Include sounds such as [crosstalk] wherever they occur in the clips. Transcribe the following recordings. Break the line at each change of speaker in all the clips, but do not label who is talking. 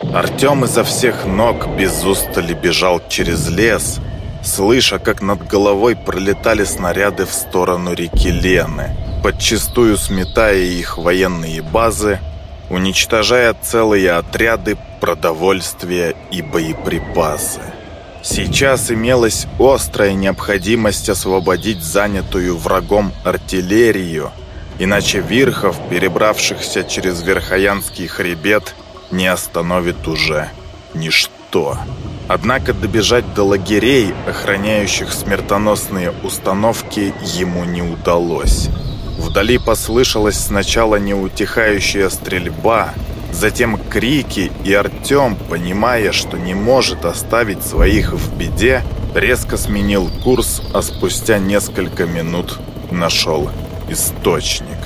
Артем изо всех ног без устали бежал через лес, слыша, как над головой пролетали снаряды в сторону реки Лены, подчистую сметая их военные базы, уничтожая целые отряды продовольствия и боеприпасы. Сейчас имелась острая необходимость освободить занятую врагом артиллерию, иначе Вирхов, перебравшихся через Верхоянский хребет, не остановит уже ничто. Однако добежать до лагерей, охраняющих смертоносные установки, ему не удалось. Вдали послышалась сначала неутихающая стрельба, затем крики, и Артем, понимая, что не может оставить своих в беде, резко сменил курс, а спустя несколько минут нашел источник.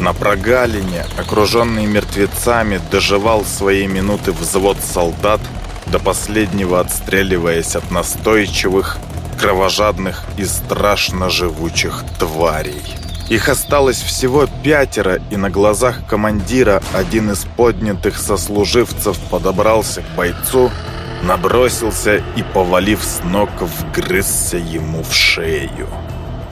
На прогалине, окруженный мертвецами, доживал свои минуты взвод солдат, до последнего отстреливаясь от настойчивых, кровожадных и страшно живучих тварей. Их осталось всего пятеро, и на глазах командира один из поднятых сослуживцев подобрался к бойцу, набросился и, повалив с ног, вгрызся ему в шею.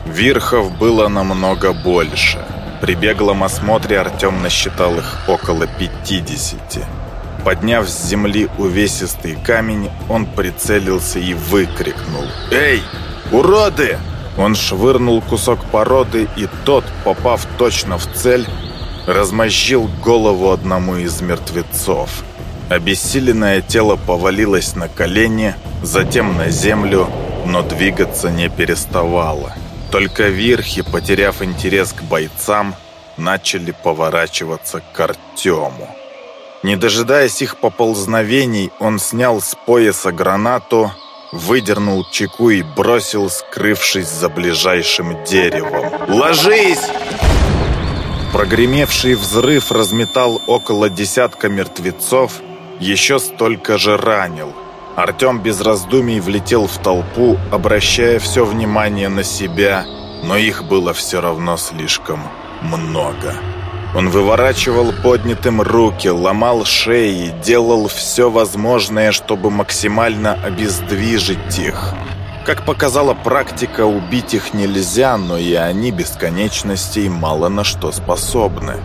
Вирхов было намного больше. При беглом осмотре Артем насчитал их около 50. Подняв с земли увесистый камень, он прицелился и выкрикнул «Эй, уроды!» Он швырнул кусок породы, и тот, попав точно в цель, размозжил голову одному из мертвецов. Обессиленное тело повалилось на колени, затем на землю, но двигаться не переставало. Только верхи, потеряв интерес к бойцам, начали поворачиваться к Артему. Не дожидаясь их поползновений, он снял с пояса гранату, выдернул чеку и бросил, скрывшись за ближайшим деревом. «Ложись!» Прогремевший взрыв разметал около десятка мертвецов, еще столько же ранил. Артем без раздумий влетел в толпу, обращая все внимание на себя, но их было все равно слишком много. Он выворачивал поднятым руки, ломал шеи, делал все возможное, чтобы максимально обездвижить их. Как показала практика, убить их нельзя, но и они бесконечностей мало на что способны.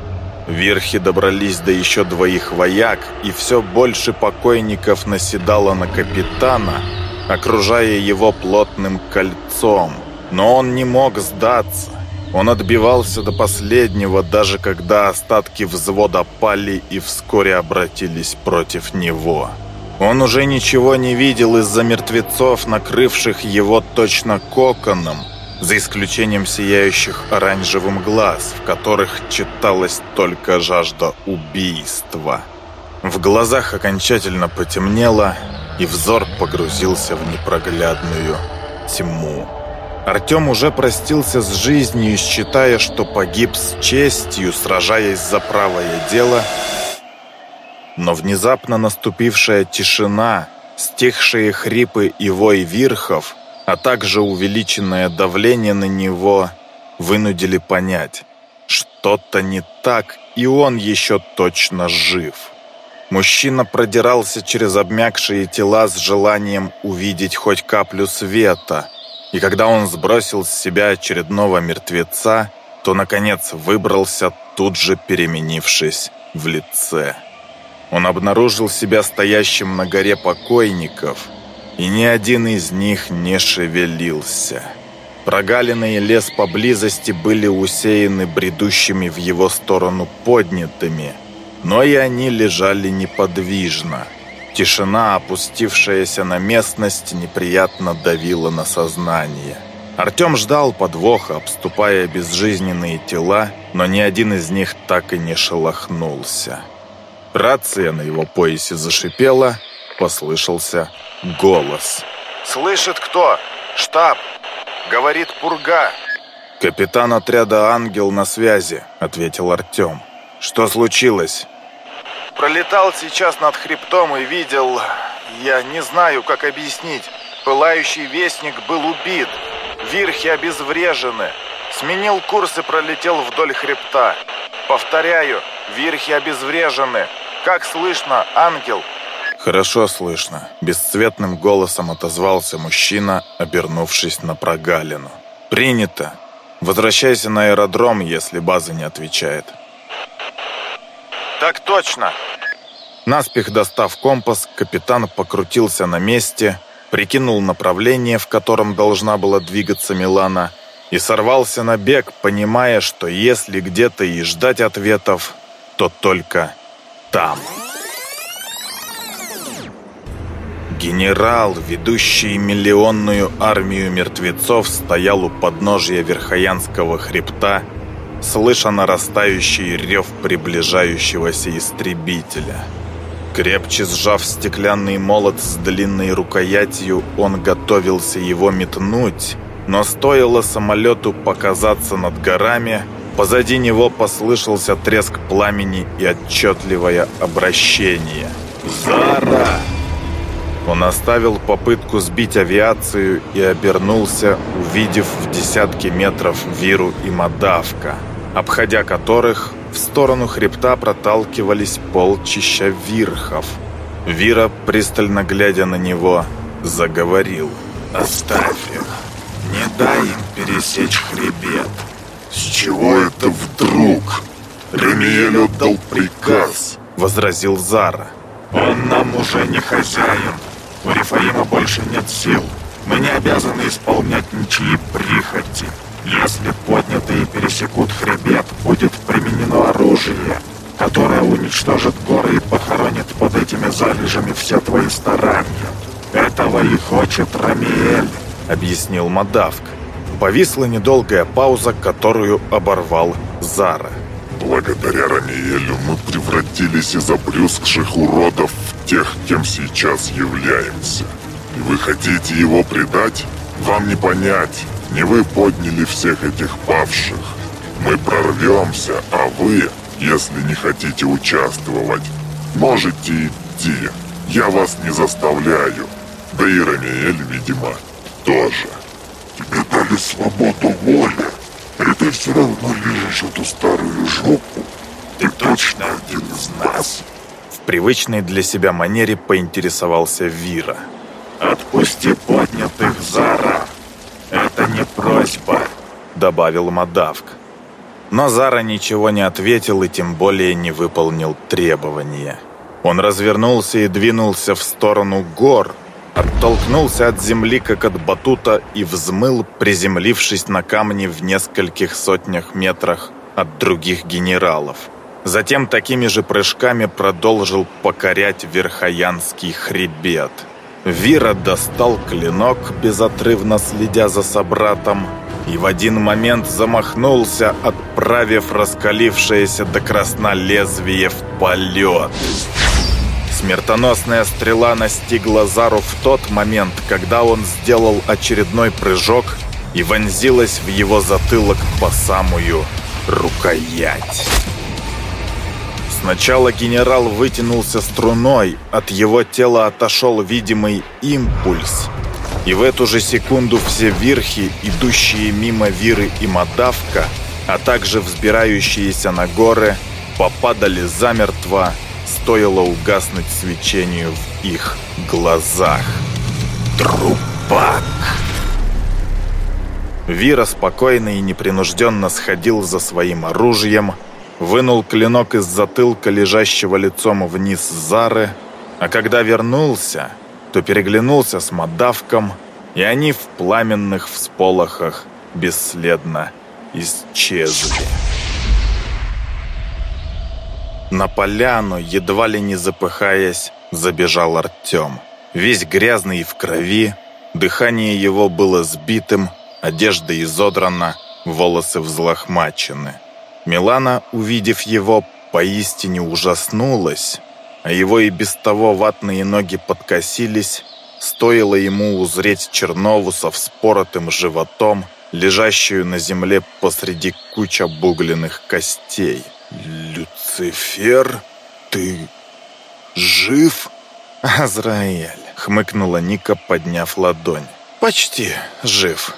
Верхи добрались до еще двоих вояк, и все больше покойников наседало на капитана, окружая его плотным кольцом. Но он не мог сдаться. Он отбивался до последнего, даже когда остатки взвода пали и вскоре обратились против него. Он уже ничего не видел из-за мертвецов, накрывших его точно коконом, за исключением сияющих оранжевым глаз, в которых читалась только жажда убийства. В глазах окончательно потемнело, и взор погрузился в непроглядную тьму. Артем уже простился с жизнью, считая, что погиб с честью, сражаясь за правое дело. Но внезапно наступившая тишина, стихшие хрипы и вой вирхов, а также увеличенное давление на него, вынудили понять, что-то не так, и он еще точно жив. Мужчина продирался через обмякшие тела с желанием увидеть хоть каплю света – и когда он сбросил с себя очередного мертвеца, то, наконец, выбрался, тут же переменившись в лице. Он обнаружил себя стоящим на горе покойников, и ни один из них не шевелился. Прогалины лес поблизости были усеяны бредущими в его сторону поднятыми, но и они лежали неподвижно – Тишина, опустившаяся на местность, неприятно давила на сознание. Артем ждал подвоха, обступая безжизненные тела, но ни один из них так и не шелохнулся. Рация на его поясе зашипела, послышался голос.
«Слышит кто? Штаб! Говорит Пурга!»
«Капитан отряда «Ангел» на связи», — ответил Артем. «Что случилось?»
Пролетал сейчас над хребтом и видел... Я не знаю, как объяснить. Пылающий вестник был убит. Вирхи обезврежены. Сменил курс и пролетел вдоль хребта. Повторяю, вирхи обезврежены. Как слышно, ангел?
«Хорошо слышно», — бесцветным голосом отозвался мужчина, обернувшись на прогалину. «Принято. Возвращайся на аэродром, если база не отвечает».
«Так точно!»
Наспех достав компас, капитан покрутился на месте, прикинул направление, в котором должна была двигаться Милана, и сорвался на бег, понимая, что если где-то и ждать ответов, то только там. Генерал, ведущий миллионную армию мертвецов, стоял у подножия Верхоянского хребта, слыша нарастающий рев приближающегося истребителя. Крепче сжав стеклянный молот с длинной рукоятью, он готовился его метнуть, но стоило самолету показаться над горами, позади него послышался треск пламени и отчетливое обращение. «Зара!» Он оставил попытку сбить авиацию и обернулся, увидев в десятки метров Виру и Мадавка, обходя которых в сторону хребта проталкивались полчища вирхов. Вира, пристально глядя на него, заговорил. «Оставь их, не дай им пересечь хребет».
«С чего это вдруг? Ремиель отдал приказ», —
возразил Зара.
«Он нам уже не хозяин. У Рифаима больше нет сил. Мы не обязаны исполнять ничьи прихоти. Если поднятые пересекут хребет, будет применено оружие, которое уничтожит горы и похоронит под этими залежами все твои старания. Этого и хочет Рамиэль», —
объяснил Мадавк. Повисла недолгая пауза, которую оборвал Зара.
«Благодаря Рамиэлю мы превратились из обрюзгших уродов в тех, кем сейчас являемся. И вы хотите его предать? Вам не понять, не вы подняли всех этих павших. Мы прорвемся, а вы, если не хотите участвовать, можете идти. Я вас не заставляю. Да и Рамиэль, видимо, тоже. Тебе дали свободу воли, ты все равно лежишь эту старую жопу. Ты точно один из нас.
В привычной для себя манере поинтересовался Вира.
«Отпусти поднятых, Зара!» «Это не просьба», —
добавил Мадавк. Но Зара ничего не ответил и тем более не выполнил требования. Он развернулся и двинулся в сторону гор, оттолкнулся от земли, как от батута, и взмыл, приземлившись на камни в нескольких сотнях метрах от других генералов. Затем такими же прыжками продолжил покорять Верхоянский хребет — Вира достал клинок, безотрывно следя за собратом, и в один момент замахнулся, отправив раскалившееся до красна лезвие в полет. Смертоносная стрела настигла Зару в тот момент, когда он сделал очередной прыжок и вонзилась в его затылок по самую рукоять. Сначала генерал вытянулся струной, от его тела отошел видимый импульс. И в эту же секунду все верхи, идущие мимо Виры и Мадавка, а также взбирающиеся на горы, попадали замертво, стоило угаснуть свечению в их глазах. Трупак! Вира спокойно и непринужденно сходил за своим оружием, вынул клинок из затылка лежащего лицом вниз Зары, а когда вернулся, то переглянулся с Мадавком, и они в пламенных всполохах бесследно исчезли. На поляну, едва ли не запыхаясь, забежал Артем. Весь грязный и в крови, дыхание его было сбитым, одежда изодрана, волосы взлохмачены. Милана, увидев его, поистине ужаснулась, а его и без того ватные ноги подкосились, стоило ему узреть Чернову со вспоротым животом, лежащую на земле посреди куча бугленных костей. «Люцифер, ты жив?» «Азраэль», — хмыкнула Ника, подняв ладонь. «Почти жив.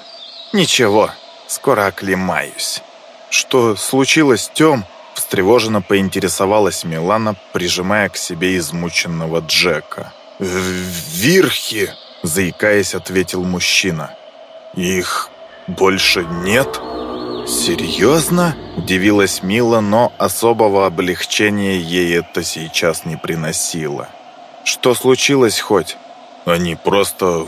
Ничего, скоро оклемаюсь». «Что случилось, Тём?» Встревоженно поинтересовалась Милана, прижимая к себе измученного Джека. «Вирхи!» – заикаясь, ответил мужчина. «Их больше нет?» «Серьезно?» – удивилась Мила, но особого облегчения ей это сейчас не приносило. «Что случилось хоть?» «Они просто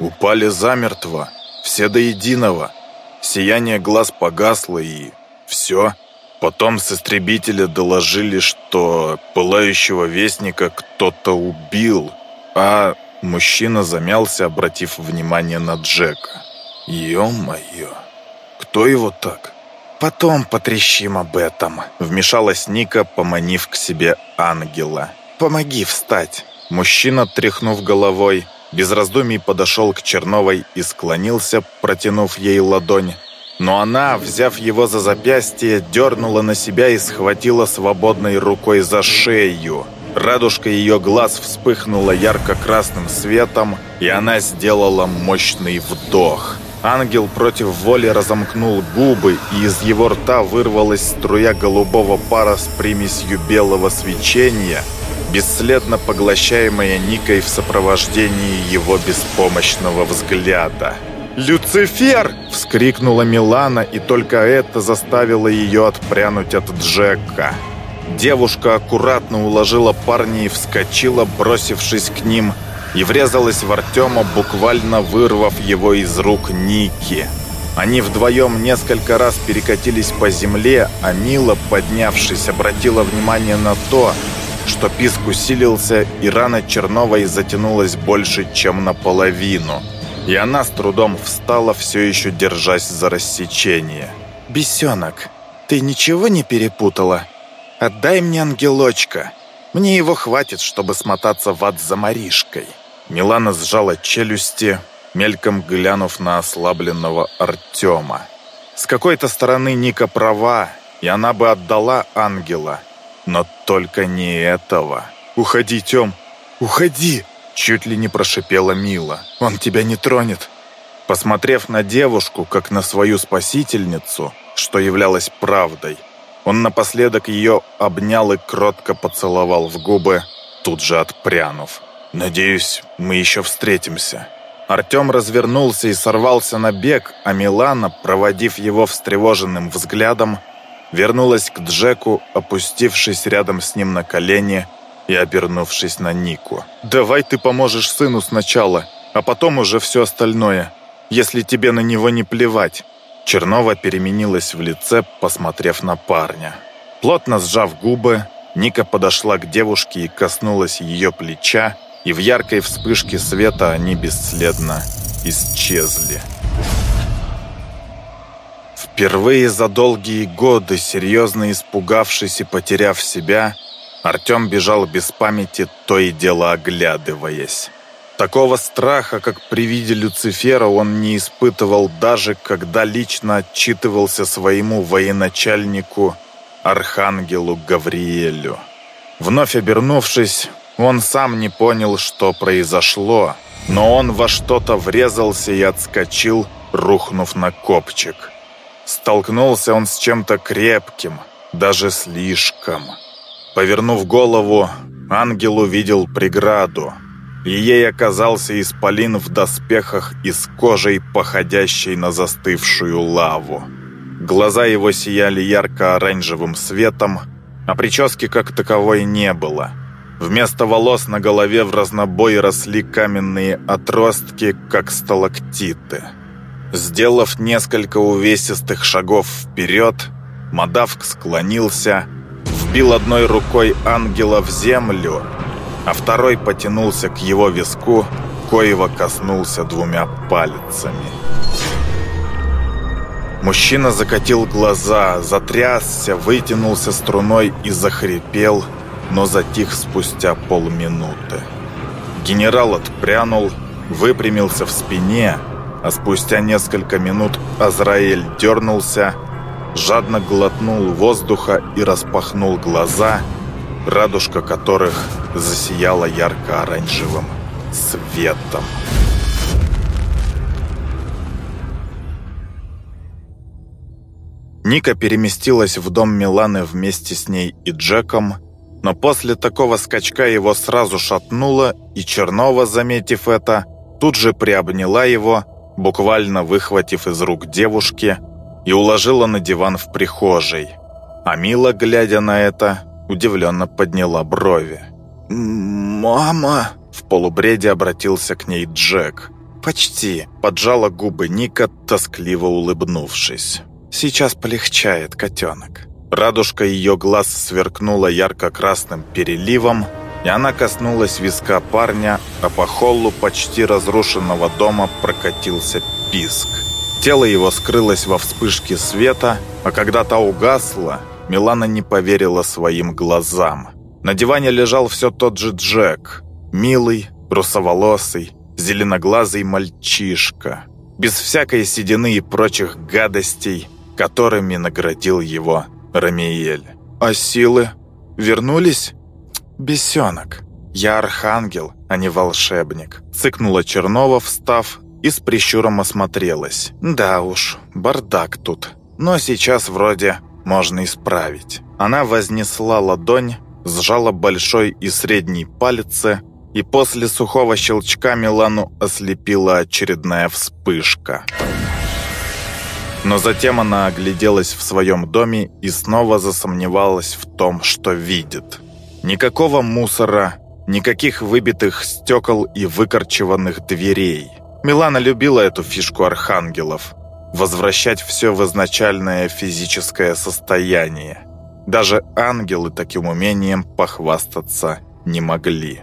упали замертво, все до единого. Сияние глаз погасло и все. Потом с истребителя доложили, что пылающего вестника кто-то убил, а мужчина замялся, обратив внимание на Джека. «Ё-моё!» Кто его так? Потом потрещим об этом. Вмешалась Ника, поманив к себе ангела. Помоги встать. Мужчина, тряхнув головой, без раздумий подошел к Черновой и склонился, протянув ей ладонь. Но она, взяв его за запястье, дернула на себя и схватила свободной рукой за шею. Радужка ее глаз вспыхнула ярко-красным светом, и она сделала мощный вдох – Ангел против воли разомкнул губы, и из его рта вырвалась струя голубого пара с примесью белого свечения, бесследно поглощаемая Никой в сопровождении его беспомощного взгляда. «Люцифер!» — вскрикнула Милана, и только это заставило ее отпрянуть от Джека. Девушка аккуратно уложила парня и вскочила, бросившись к ним — и врезалась в Артема, буквально вырвав его из рук Ники. Они вдвоем несколько раз перекатились по земле, а Мила, поднявшись, обратила внимание на то, что писк усилился, и рана Черновой затянулась больше, чем наполовину. И она с трудом встала, все еще держась за рассечение. «Бесенок, ты ничего не перепутала? Отдай мне ангелочка. Мне его хватит, чтобы смотаться в ад за Маришкой». Милана сжала челюсти, мельком глянув на ослабленного Артема. С какой-то стороны Ника права, и она бы отдала ангела. Но только не этого. «Уходи, Тем! Уходи!» Чуть ли не прошипела Мила. «Он тебя не тронет!» Посмотрев на девушку, как на свою спасительницу, что являлось правдой, он напоследок ее обнял и кротко поцеловал в губы, тут же отпрянув. «Надеюсь, мы еще встретимся». Артем развернулся и сорвался на бег, а Милана, проводив его встревоженным взглядом, вернулась к Джеку, опустившись рядом с ним на колени и обернувшись на Нику. «Давай ты поможешь сыну сначала, а потом уже все остальное, если тебе на него не плевать». Чернова переменилась в лице, посмотрев на парня. Плотно сжав губы, Ника подошла к девушке и коснулась ее плеча, и в яркой вспышке света они бесследно исчезли. Впервые за долгие годы, серьезно испугавшись и потеряв себя, Артем бежал без памяти, то и дело оглядываясь. Такого страха, как при виде Люцифера, он не испытывал даже, когда лично отчитывался своему военачальнику, архангелу Гавриэлю. Вновь обернувшись, он сам не понял, что произошло, но он во что-то врезался и отскочил, рухнув на копчик. Столкнулся он с чем-то крепким, даже слишком. Повернув голову, ангел увидел преграду, и ей оказался исполин в доспехах и с кожей, походящей на застывшую лаву. Глаза его сияли ярко-оранжевым светом, а прически как таковой не было – Вместо волос на голове в разнобой росли каменные отростки, как сталактиты. Сделав несколько увесистых шагов вперед, Мадавк склонился, вбил одной рукой ангела в землю, а второй потянулся к его виску, коего коснулся двумя пальцами. Мужчина закатил глаза, затрясся, вытянулся струной и захрипел – но затих спустя полминуты. Генерал отпрянул, выпрямился в спине, а спустя несколько минут Азраэль дернулся, жадно глотнул воздуха и распахнул глаза, радужка которых засияла ярко-оранжевым светом. Ника переместилась в дом Миланы вместе с ней и Джеком, но после такого скачка его сразу шатнуло, и Чернова, заметив это, тут же приобняла его, буквально выхватив из рук девушки, и уложила на диван в прихожей. А Мила, глядя на это, удивленно подняла брови.
«Мама!»
– в полубреде обратился к ней Джек. «Почти», – поджала губы Ника, тоскливо улыбнувшись. «Сейчас полегчает, котенок». Радужка ее глаз сверкнула ярко-красным переливом, и она коснулась виска парня, а по холлу почти разрушенного дома прокатился писк. Тело его скрылось во вспышке света, а когда та угасла, Милана не поверила своим глазам. На диване лежал все тот же Джек, милый, русоволосый, зеленоглазый мальчишка, без всякой седины и прочих гадостей, которыми наградил его Рамиель. «А силы вернулись?» «Бесенок. Я архангел, а не волшебник», — цыкнула Чернова, встав, и с прищуром осмотрелась. «Да уж, бардак тут. Но сейчас вроде можно исправить». Она вознесла ладонь, сжала большой и средний пальцы, и после сухого щелчка Милану ослепила очередная вспышка. Но затем она огляделась в своем доме и снова засомневалась в том, что видит. Никакого мусора, никаких выбитых стекол и выкорчеванных дверей. Милана любила эту фишку архангелов – возвращать все в изначальное физическое состояние. Даже ангелы таким умением похвастаться не могли.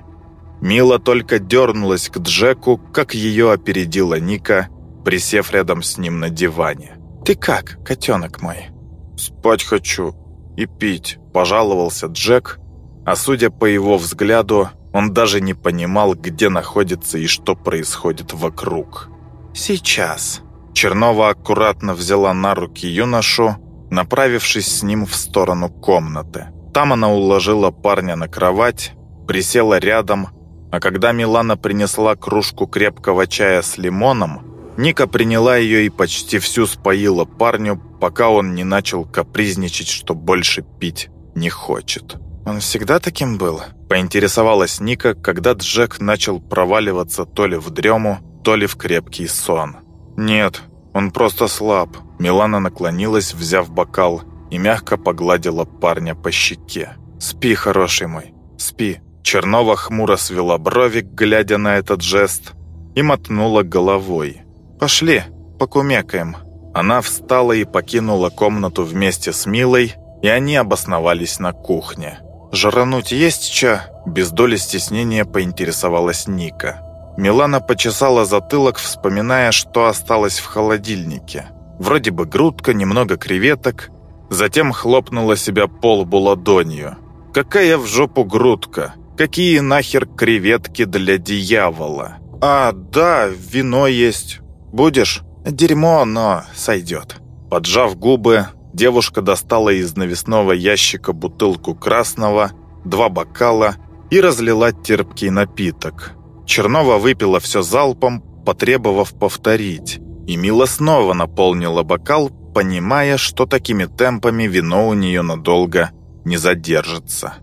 Мила только дернулась к Джеку, как ее опередила Ника, присев рядом с ним на диване. «Ты как, котенок мой?»
«Спать хочу и пить», –
пожаловался Джек, а судя по его взгляду, он даже не понимал, где находится и что происходит вокруг.
«Сейчас».
Чернова аккуратно взяла на руки юношу, направившись с ним в сторону комнаты. Там она уложила парня на кровать, присела рядом, а когда Милана принесла кружку крепкого чая с лимоном, Ника приняла ее и почти всю споила парню, пока он не начал капризничать, что больше пить не хочет. «Он всегда таким был?» – поинтересовалась Ника, когда Джек начал проваливаться то ли в дрему, то ли в крепкий сон. «Нет, он просто слаб». Милана наклонилась, взяв бокал, и мягко погладила парня по щеке. «Спи, хороший мой, спи». Чернова хмуро свела брови, глядя на этот жест, и мотнула головой. «Пошли, покумекаем». Она встала и покинула комнату вместе с Милой, и они обосновались на кухне. «Жрануть есть чё?» Без доли стеснения поинтересовалась Ника. Милана почесала затылок, вспоминая, что осталось в холодильнике. Вроде бы грудка, немного креветок. Затем хлопнула себя по лбу ладонью. «Какая в жопу грудка? Какие нахер креветки для дьявола?» «А, да, вино есть. Будешь? Дерьмо, но сойдет». Поджав губы, девушка достала из навесного ящика бутылку красного, два бокала и разлила терпкий напиток. Чернова выпила все залпом, потребовав повторить, и Мила снова наполнила бокал, понимая, что такими темпами вино у нее надолго не задержится.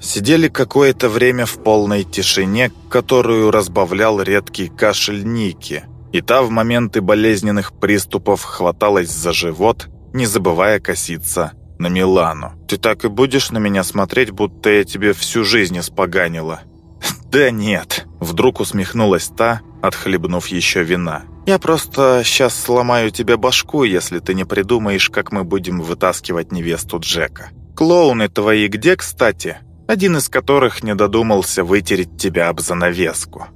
Сидели какое-то время в полной тишине, которую разбавлял редкий кашель Ники – и та в моменты болезненных приступов хваталась за живот, не забывая коситься на Милану. «Ты так и будешь на меня смотреть, будто я тебе всю жизнь испоганила?» [laughs] «Да нет», — вдруг усмехнулась та, отхлебнув еще вина. «Я просто сейчас сломаю тебе башку, если ты не придумаешь, как мы будем вытаскивать невесту Джека. Клоуны твои где, кстати? Один из которых не додумался вытереть тебя об занавеску».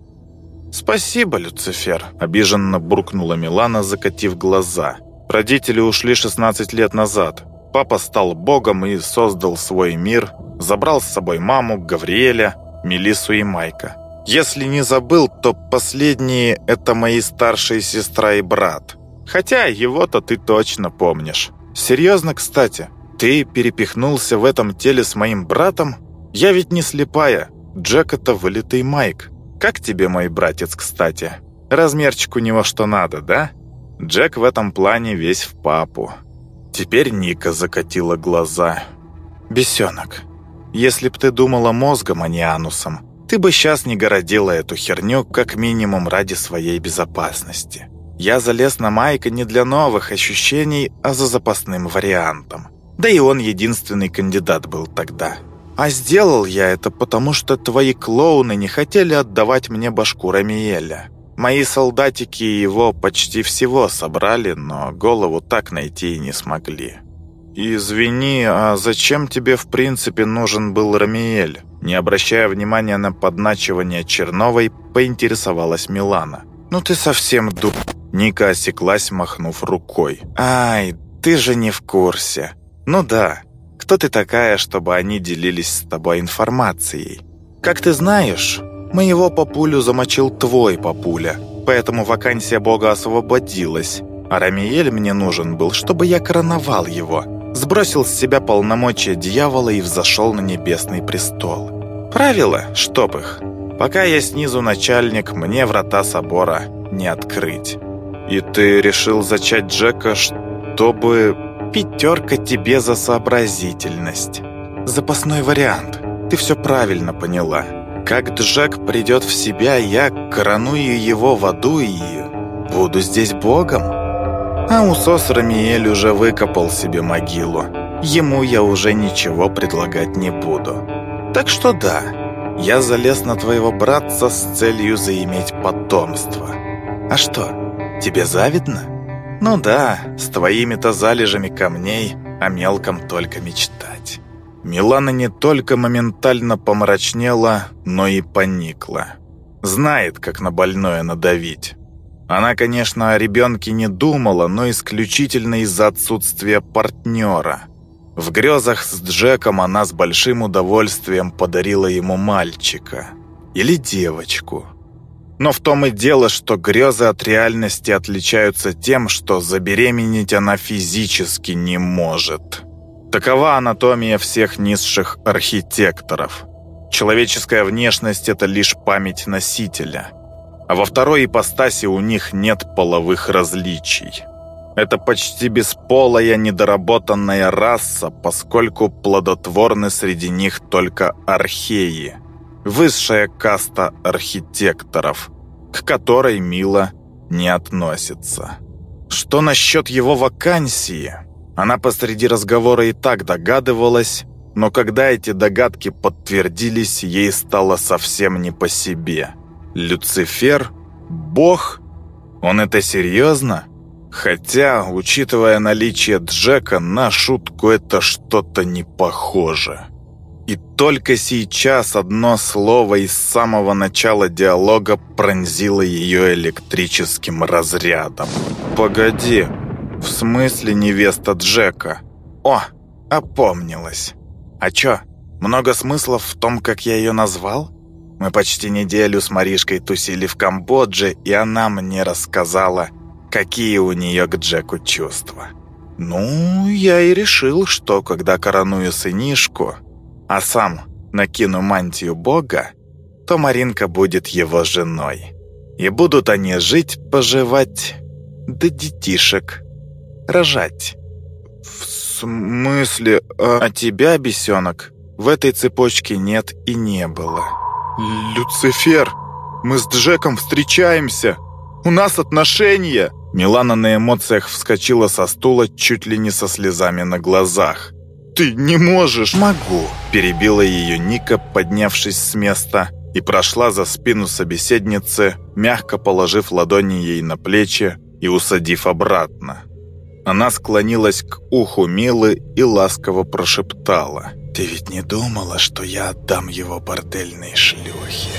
«Спасибо, Люцифер», — обиженно буркнула Милана, закатив глаза. «Родители ушли 16 лет назад. Папа стал богом и создал свой мир, забрал с собой маму, Гавриэля, Мелиссу и Майка. Если не забыл, то последние — это мои старшие сестра и брат. Хотя его-то ты точно помнишь. Серьезно, кстати, ты перепихнулся в этом теле с моим братом? Я ведь не слепая. Джек — это вылитый Майк. Как тебе мой братец, кстати? Размерчик у него что надо, да? Джек в этом плане весь в папу. Теперь Ника закатила глаза. «Бесенок, если б ты думала мозгом, а не анусом, ты бы сейчас не городила эту херню как минимум ради своей безопасности. Я залез на Майка не для новых ощущений, а за запасным вариантом. Да и он единственный кандидат был тогда. А сделал я это потому, что твои клоуны не хотели отдавать мне башку Рамиеля. Мои солдатики его почти всего собрали, но голову так найти и не смогли. «Извини, а зачем тебе в принципе нужен был Рамиель?» Не обращая внимания на подначивание Черновой, поинтересовалась Милана. «Ну ты совсем ду...» Ника осеклась, махнув рукой. «Ай, ты же не в курсе. Ну да, кто ты такая, чтобы они делились с тобой информацией? Как ты знаешь, моего папулю замочил твой папуля, поэтому вакансия бога освободилась, а Рамиель мне нужен был, чтобы я короновал его, сбросил с себя полномочия дьявола и взошел на небесный престол. Правила, чтоб их. Пока я снизу начальник, мне врата собора не открыть. И ты решил зачать Джека, чтобы Пятерка тебе за сообразительность. Запасной вариант. Ты все правильно поняла. Как Джек придет в себя, я короную его в аду и буду здесь богом. А Усос Рамиэль уже выкопал себе могилу. Ему я уже ничего предлагать не буду. Так что да, я залез на твоего братца с целью заиметь потомство. А что, тебе завидно? Ну да, с твоими-то залежами камней о мелком только мечтать. Милана не только моментально помрачнела, но и поникла. Знает, как на больное надавить. Она, конечно, о ребенке не думала, но исключительно из-за отсутствия партнера. В грезах с Джеком она с большим удовольствием подарила ему мальчика. Или девочку. Но в том и дело, что грезы от реальности отличаются тем, что забеременеть она физически не может. Такова анатомия всех низших архитекторов. Человеческая внешность – это лишь память носителя. А во второй ипостаси у них нет половых различий. Это почти бесполая недоработанная раса, поскольку плодотворны среди них только археи – высшая каста архитекторов, к которой Мила не относится. Что насчет его вакансии? Она посреди разговора и так догадывалась, но когда эти догадки подтвердились, ей стало совсем не по себе. Люцифер? Бог? Он это серьезно? Хотя, учитывая наличие Джека, на шутку это что-то не похоже. И только сейчас одно слово из самого начала диалога пронзило ее электрическим разрядом. «Погоди, в смысле невеста Джека?» «О, опомнилась. А чё, много смыслов в том, как я ее назвал?» Мы почти неделю с Маришкой тусили в Камбодже, и она мне рассказала, какие у нее к Джеку чувства. Ну, я и решил, что когда короную сынишку, а сам накину мантию Бога, то Маринка будет его женой. И будут они жить, поживать, да детишек рожать. В смысле? А, а тебя, бесенок, в этой цепочке нет и не было. Люцифер, мы с Джеком встречаемся. У нас отношения. Милана на эмоциях вскочила со стула чуть ли не со слезами на глазах. «Ты не можешь!» «Могу!» – перебила ее Ника, поднявшись с места, и прошла за спину собеседницы, мягко положив ладони ей на плечи и усадив обратно. Она склонилась к уху Милы и ласково прошептала. «Ты ведь не думала, что я отдам его бордельной шлюхе?»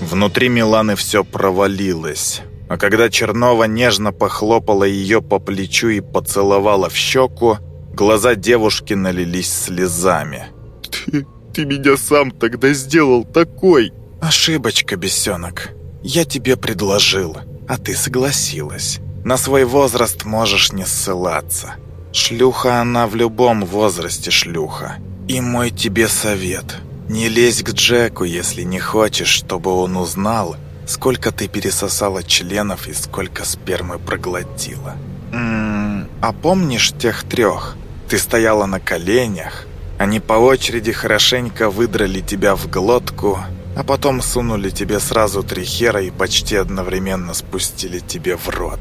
Внутри Миланы все провалилось. А когда Чернова нежно похлопала ее по плечу и поцеловала в щеку, Глаза девушки налились слезами.
«Ты, ты меня сам тогда сделал такой!»
«Ошибочка, бесенок. Я тебе предложил, а ты согласилась. На свой возраст можешь не ссылаться. Шлюха она в любом возрасте шлюха. И мой тебе совет. Не лезь к Джеку, если не хочешь, чтобы он узнал, сколько ты пересосала членов и сколько спермы проглотила. М -м а помнишь тех трех? Ты стояла на коленях, они по очереди хорошенько выдрали тебя в глотку, а потом сунули тебе сразу три хера и почти одновременно спустили тебе в рот.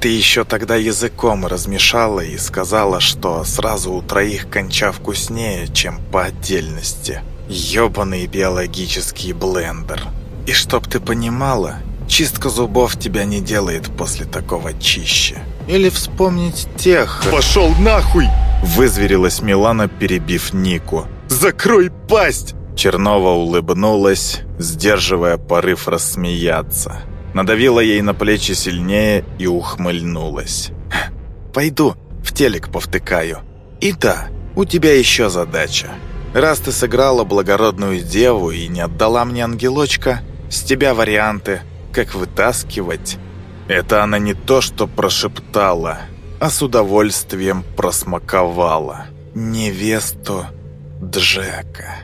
Ты еще тогда языком размешала и сказала, что сразу у троих конча вкуснее, чем по отдельности. Ёбаный биологический блендер. И чтоб ты понимала, чистка зубов тебя не делает после такого чище. Или вспомнить тех...
«Пошел нахуй!»
Вызверилась Милана, перебив Нику.
«Закрой пасть!»
Чернова улыбнулась, сдерживая порыв рассмеяться. Надавила ей на плечи сильнее и ухмыльнулась. «Пойду, в телек повтыкаю. И да, у тебя еще задача. Раз ты сыграла благородную деву и не отдала мне ангелочка, с тебя варианты, как вытаскивать». Это она не то что прошептала, а с удовольствием просмаковала. «Невесту Джека».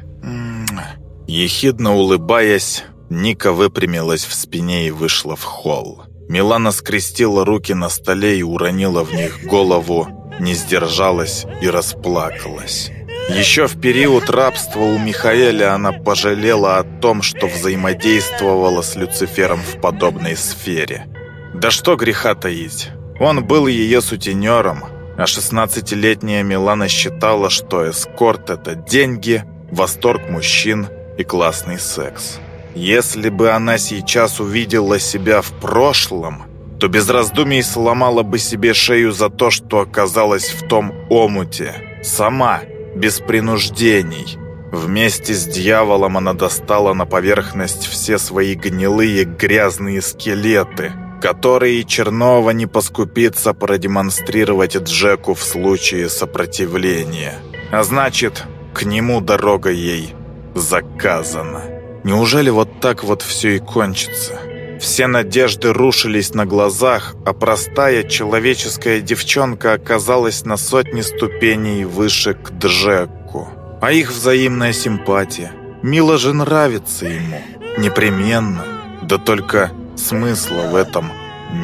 Ехидно улыбаясь, Ника выпрямилась в спине и вышла в холл. Милана скрестила руки на столе и уронила в них голову, не сдержалась и расплакалась. Еще в период рабства у Михаэля она пожалела о том, что взаимодействовала с Люцифером в подобной сфере. Да что греха таить, он был ее сутенером, а 16-летняя Милана считала, что эскорт – это деньги, восторг мужчин и классный секс. Если бы она сейчас увидела себя в прошлом, то без раздумий сломала бы себе шею за то, что оказалась в том омуте. Сама, без принуждений. Вместе с дьяволом она достала на поверхность все свои гнилые грязные скелеты, которые Чернова не поскупится продемонстрировать Джеку в случае сопротивления. А значит, к нему дорога ей заказана. Неужели вот так вот все и кончится? Все надежды рушились на глазах, а простая человеческая девчонка оказалась на сотни ступеней выше к Джеку. А их взаимная симпатия. Мила же нравится ему. Непременно. Да только смысла в этом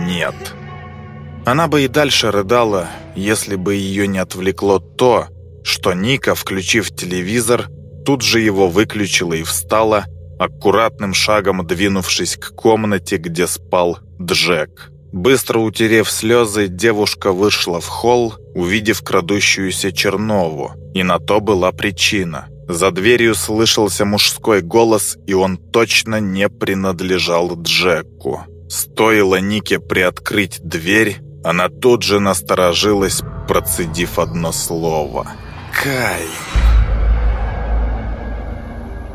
нет. Она бы и дальше рыдала, если бы ее не отвлекло то, что Ника, включив телевизор, тут же его выключила и встала, аккуратным шагом двинувшись к комнате, где спал Джек. Быстро утерев слезы, девушка вышла в холл, увидев крадущуюся Чернову, и на то была причина. За дверью слышался мужской голос, и он точно не принадлежал Джеку. Стоило Нике приоткрыть дверь, она тут же насторожилась, процедив одно слово. «Кай!»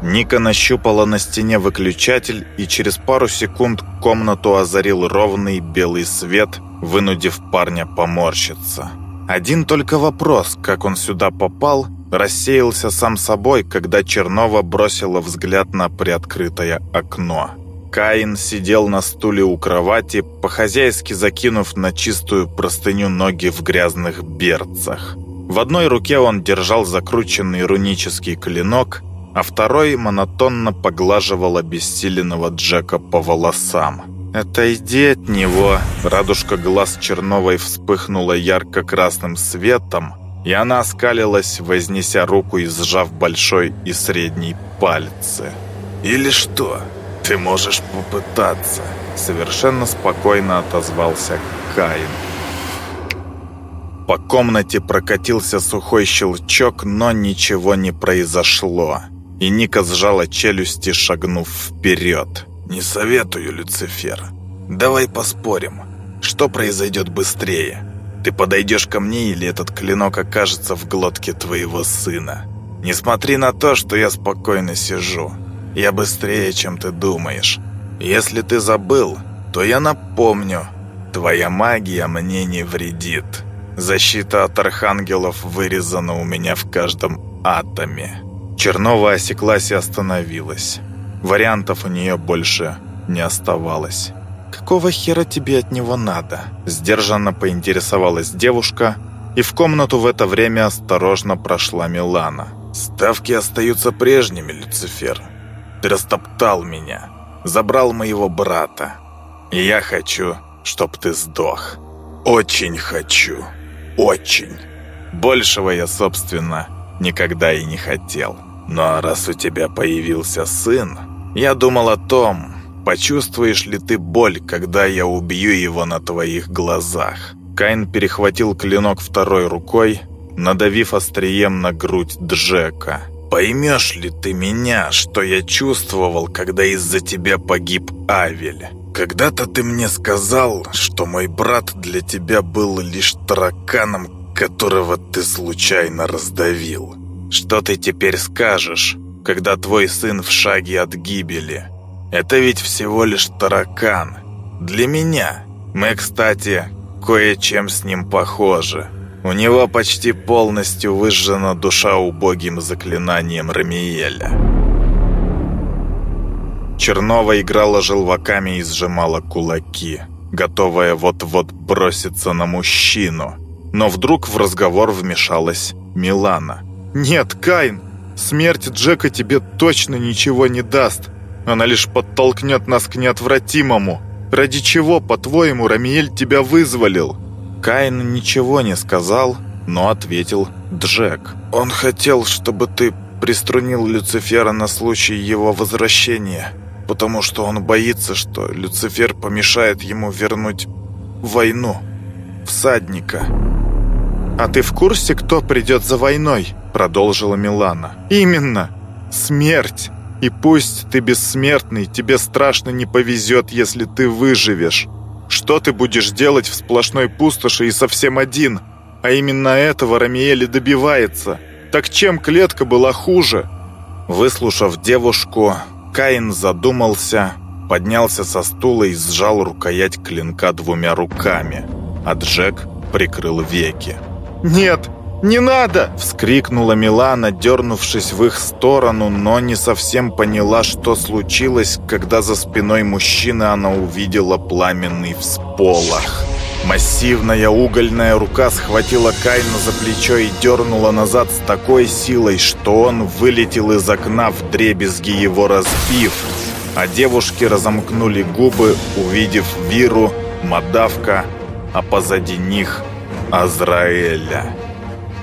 Ника нащупала на стене выключатель, и через пару секунд комнату озарил ровный белый свет, вынудив парня поморщиться. Один только вопрос, как он сюда попал, рассеялся сам собой, когда Чернова бросила взгляд на приоткрытое окно. Каин сидел на стуле у кровати, по-хозяйски закинув на чистую простыню ноги в грязных берцах. В одной руке он держал закрученный рунический клинок – а второй монотонно поглаживал обессиленного Джека по волосам. «Отойди от него!» Радужка глаз Черновой вспыхнула ярко-красным светом, и она оскалилась, вознеся руку и сжав большой и средний пальцы. «Или что? Ты можешь попытаться!» Совершенно спокойно отозвался Каин. По комнате прокатился сухой щелчок, но ничего не произошло и Ника сжала челюсти, шагнув вперед. «Не советую, Люцифер. Давай поспорим. Что произойдет быстрее? Ты подойдешь ко мне или этот клинок окажется в глотке твоего сына? Не смотри на то, что я спокойно сижу. Я быстрее, чем ты думаешь. Если ты забыл, то я напомню. Твоя магия мне не вредит. Защита от архангелов вырезана у меня в каждом атоме». Чернова осеклась и остановилась. Вариантов у нее больше не оставалось. «Какого хера тебе от него надо?» Сдержанно поинтересовалась девушка, и в комнату в это время осторожно прошла Милана. «Ставки остаются прежними, Люцифер. Ты растоптал меня, забрал моего брата. И я хочу, чтоб ты сдох. Очень хочу». Очень. Большего я, собственно, никогда и не хотел. Но раз у тебя появился сын, я думал о том, почувствуешь ли ты боль, когда я убью его на твоих глазах. Кайн перехватил клинок второй рукой, надавив острием на грудь Джека. «Поймешь ли ты меня, что я чувствовал, когда из-за тебя погиб Авель? Когда-то ты мне сказал, что мой брат для тебя был лишь тараканом, которого ты случайно раздавил. Что ты теперь скажешь, когда твой сын в шаге от гибели? Это ведь всего лишь таракан. Для меня. Мы, кстати, кое-чем с ним похожи. У него почти полностью выжжена душа убогим заклинанием Рамиеля. Чернова играла желваками и сжимала кулаки, готовая вот-вот броситься на мужчину. Но вдруг в разговор вмешалась Милана.
«Нет, Кайн, смерть Джека тебе точно ничего не даст. Она лишь подтолкнет нас к неотвратимому. Ради чего, по-твоему, Рамиэль тебя вызволил?»
Каин ничего не сказал, но ответил Джек. «Он хотел, чтобы ты приструнил Люцифера на случай его возвращения, потому что он боится, что Люцифер помешает ему вернуть войну, всадника».
«А ты в курсе, кто придет за войной?» Продолжила Милана. «Именно! Смерть! И пусть ты бессмертный, тебе страшно не повезет, если ты выживешь. Что ты будешь делать в сплошной пустоши и совсем один? А именно этого Рамиэль добивается. Так чем клетка была хуже?
Выслушав девушку, Каин задумался, поднялся со стула и сжал рукоять клинка двумя руками, а Джек прикрыл веки.
«Нет, не надо!»
— вскрикнула Милана, дернувшись в их сторону, но не совсем поняла, что случилось, когда за спиной мужчины она увидела пламенный всполох. Массивная угольная рука схватила Кайна за плечо и дернула назад с такой силой, что он вылетел из окна в дребезги его разбив. А девушки разомкнули губы, увидев Виру, Мадавка, а позади них Азраэля.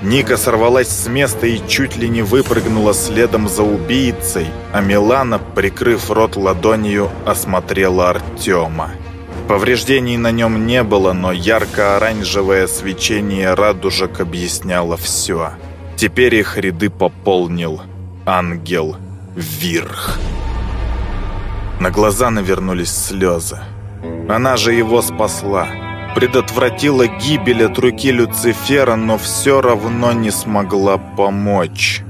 Ника сорвалась с места и чуть ли не выпрыгнула следом за убийцей, а Милана, прикрыв рот ладонью, осмотрела Артема. Повреждений на нем не было, но ярко-оранжевое свечение радужек объясняло все. Теперь их ряды пополнил ангел Вирх. На глаза навернулись слезы. Она же его спасла предотвратила гибель от руки Люцифера, но все равно не смогла помочь.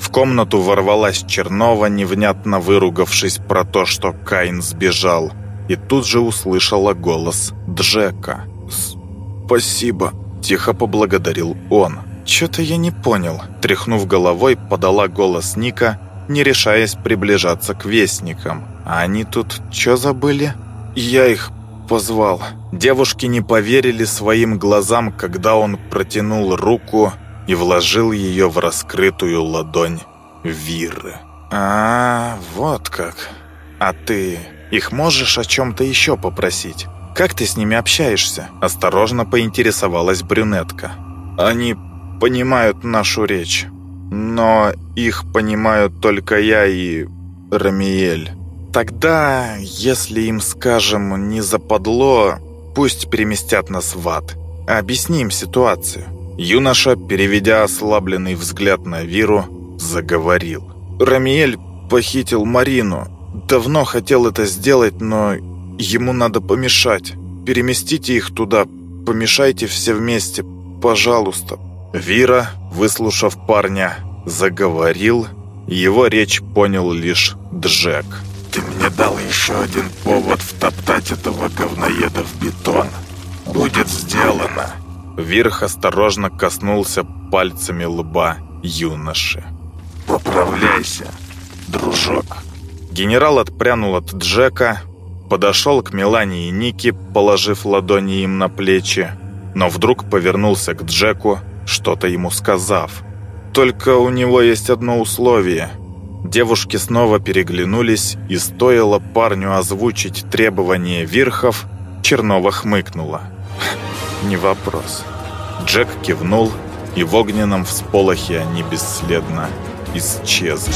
В комнату ворвалась Чернова, невнятно выругавшись про то, что Каин сбежал, и тут же услышала голос Джека. «Спасибо», – тихо поблагодарил он. «Чё-то я не понял», – тряхнув головой, подала голос Ника, не решаясь приближаться к вестникам. «А они тут чё забыли?» «Я их позвал». Девушки не поверили своим глазам, когда он протянул руку и вложил ее в раскрытую ладонь Виры. «А, вот как. А ты их можешь о чем-то еще попросить? Как ты с ними общаешься?» Осторожно поинтересовалась брюнетка. «Они понимают нашу речь, но их понимают только я и Рамиэль». Тогда, если им, скажем, не западло, пусть переместят нас в ад. Объясним ситуацию. Юноша, переведя ослабленный взгляд на Виру, заговорил. Рамиэль похитил Марину. Давно хотел это сделать, но ему надо помешать. Переместите их туда, помешайте все вместе, пожалуйста. Вира, выслушав парня, заговорил. Его речь понял лишь Джек. Ты мне дал еще один повод втоптать этого говноеда в бетон. Будет сделано. Вирх осторожно коснулся пальцами лба юноши. «Поправляйся, дружок». Генерал отпрянул от Джека, подошел к Мелане и Нике, положив ладони им на плечи, но вдруг повернулся к Джеку, что-то ему сказав. «Только у него есть одно условие. Девушки снова переглянулись, и стоило парню озвучить требования верхов, Чернова хмыкнула. [laughs] «Не вопрос. Джек кивнул, и в огненном всполохе они бесследно исчезли.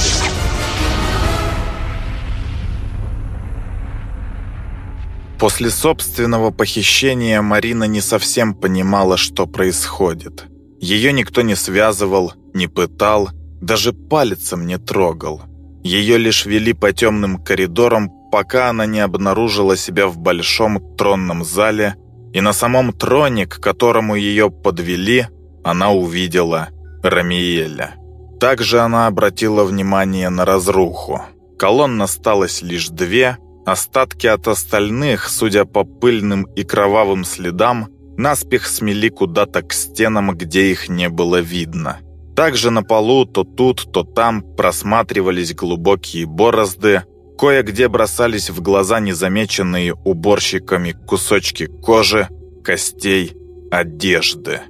После собственного похищения Марина не совсем понимала, что происходит. Ее никто не связывал, не пытал, даже пальцем не трогал. Ее лишь вели по темным коридорам, пока она не обнаружила себя в большом тронном зале, и на самом троне, к которому ее подвели, она увидела Рамиеля. Также она обратила внимание на разруху. Колонн осталось лишь две, остатки от остальных, судя по пыльным и кровавым следам, наспех смели куда-то к стенам, где их не было видно. Также на полу то тут, то там просматривались глубокие борозды, кое-где бросались в глаза незамеченные уборщиками кусочки кожи, костей, одежды.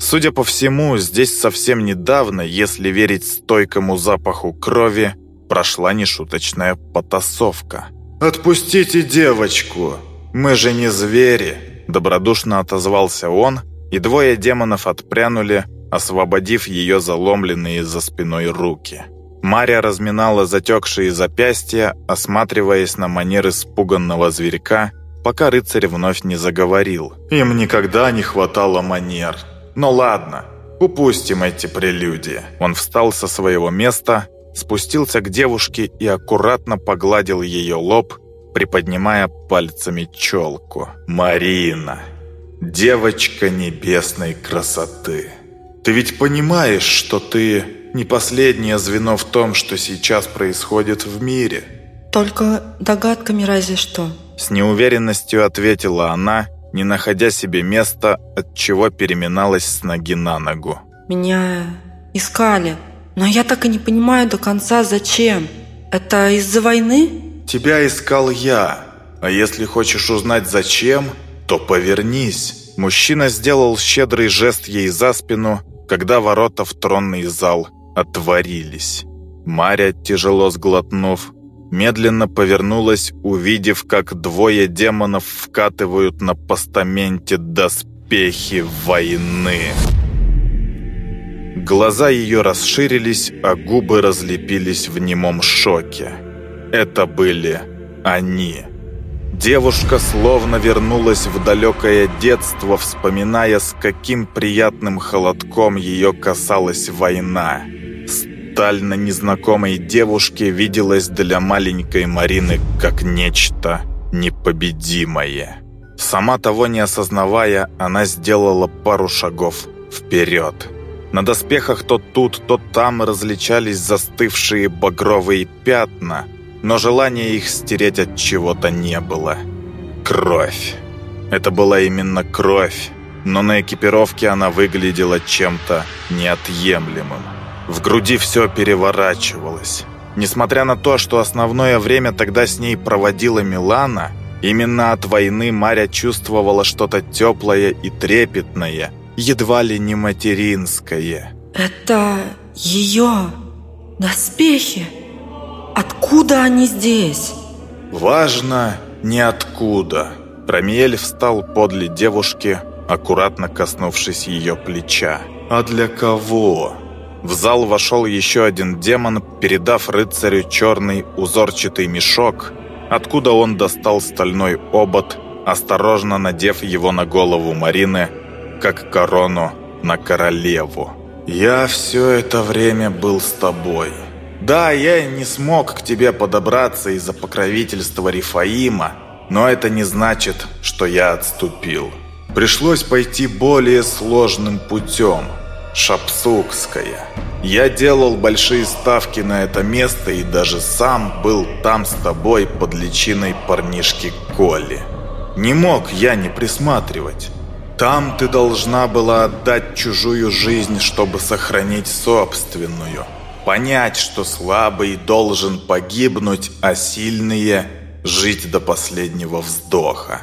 Судя по всему, здесь совсем недавно, если верить стойкому запаху крови, прошла нешуточная потасовка. «Отпустите девочку! Мы же не звери!» Добродушно отозвался он, и двое демонов отпрянули, освободив ее заломленные за спиной руки. Мария разминала затекшие запястья, осматриваясь на манер испуганного зверька, пока рыцарь вновь не заговорил. «Им никогда не хватало манер. Но ладно, упустим эти прелюдии». Он встал со своего места, спустился к девушке и аккуратно погладил ее лоб, приподнимая пальцами челку. «Марина, девочка небесной красоты, ты ведь понимаешь, что ты не последнее звено в том, что сейчас происходит в мире?»
«Только догадками разве что»,
с неуверенностью ответила она, не находя себе места, от чего переминалась с ноги на ногу.
«Меня искали, но я так и не понимаю до конца, зачем. Это из-за войны?»
«Тебя искал я, а если хочешь узнать зачем, то повернись». Мужчина сделал щедрый жест ей за спину, когда ворота в тронный зал отворились. Маря, тяжело сглотнув, медленно повернулась, увидев, как двое демонов вкатывают на постаменте доспехи войны. Глаза ее расширились, а губы разлепились в немом шоке. Это были они. Девушка словно вернулась в далекое детство, вспоминая, с каким приятным холодком ее касалась война сталь на незнакомой девушке виделась для маленькой Марины как нечто непобедимое. Сама того не осознавая, она сделала пару шагов вперед. На доспехах то тут, то там различались застывшие багровые пятна, но желания их стереть от чего-то не было. Кровь. Это была именно кровь, но на экипировке она выглядела чем-то неотъемлемым. В груди все переворачивалось. Несмотря на то, что основное время тогда с ней проводила Милана, именно от войны Маря чувствовала что-то теплое и трепетное, едва ли не материнское.
«Это ее доспехи? Откуда они здесь?»
«Важно не откуда». Рамиэль встал подле девушки, аккуратно коснувшись ее плеча. «А для кого?» В зал вошел еще один демон, передав рыцарю черный узорчатый мешок, откуда он достал стальной обод, осторожно надев его на голову Марины, как корону на королеву. «Я все это время был с тобой. Да, я не смог к тебе подобраться из-за покровительства Рифаима, но это не значит, что я отступил. Пришлось пойти более сложным путем – Шапсукская. Я делал большие ставки на это место и даже сам был там с тобой под личиной парнишки Коли. Не мог я не присматривать. Там ты должна была отдать чужую жизнь, чтобы сохранить собственную. Понять, что слабый должен погибнуть, а сильные – жить до последнего вздоха.